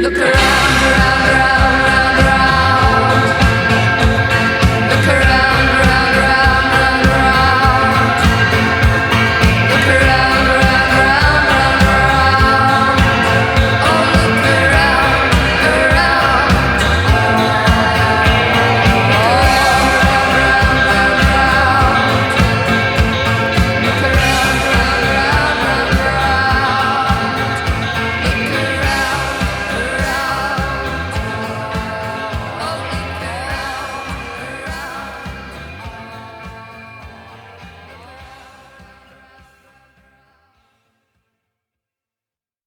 Look around.